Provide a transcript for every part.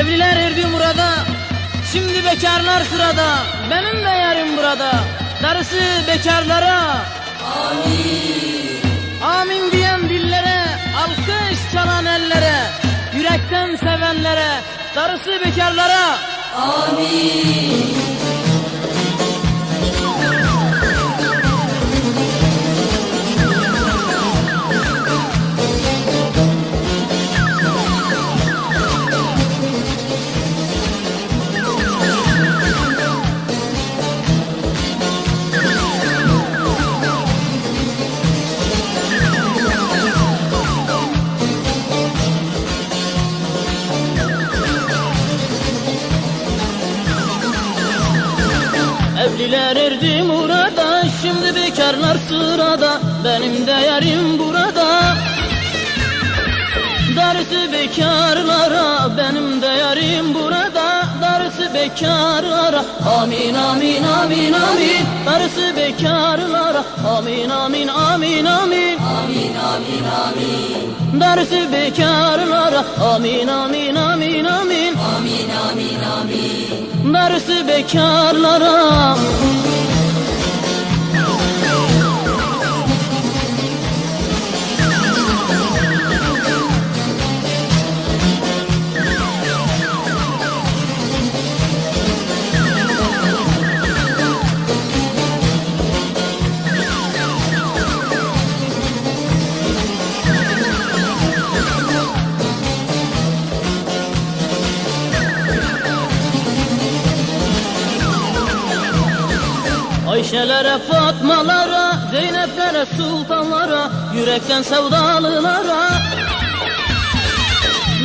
Evliler erdi murada, şimdi bekarlar sırada. Benim de yerim burada, darısı bekarlara. Amin. Amin diyen dillere, alkış çalan ellere, yürekten sevenlere, darısı bekarlara. Evliler erdi murada, şimdi bekarlar sırada. Benim de yerim burada. Darısı bekarlara, benim de yarim burada. Darısı bekarlara, amin amin amin amin. Darısı bekarlara, amin amin amin amin. Amin amin amin. Darısı bekarlara, amin. Amin amin amin. Darısı bekarlara. Ayşelere, Fatmalara, Zeyneplere, sultanlara, yürekten sevdalılara.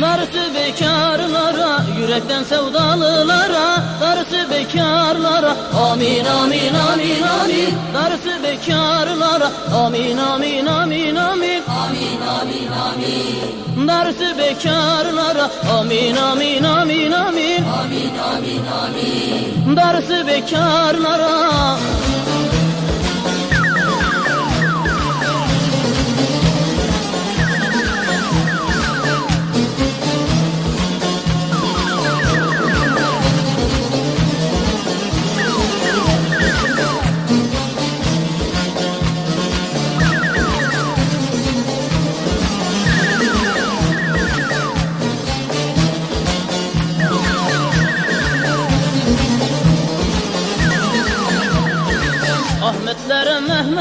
Darısı bekarlara, yürekten sevdalılara, darısı bekarlara. Amin amin amin amin. Darısı bekarlara, amin amin amin amin. Amin amin amin. Darısı bekarlara, amin amin amin Darısı bekarlara.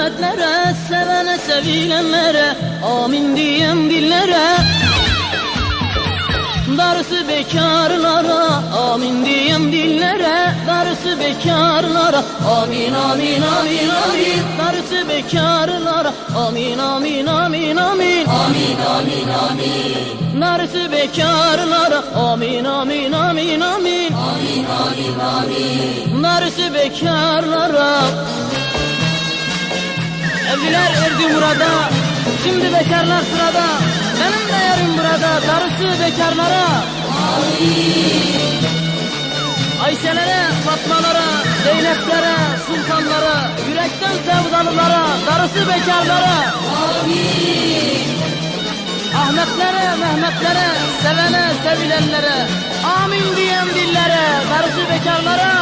Mehmetlere, sevene sevilenlere, amin diyen dillere. Darısı bekarlara, amin diyen dillere, darısı bekarlara, amin amin amin amin. Darısı bekarlara, amin amin amin amin. Amin amin amin. Darısı bekarlara, amin amin amin amin. Amin amin amin. Darısı bekarlara. Evliler erdi murada, şimdi bekarlar sırada. Benim de yerim burada, darısı bekarlara. Ayşelere, Fatmalara, Zeyneplere, sultanlara, yürekten sevdalılara, darısı bekarlara. Ahmetlere, Mehmetlere, sevene, sevilenlere, amin diyen dillere, darısı bekarlara.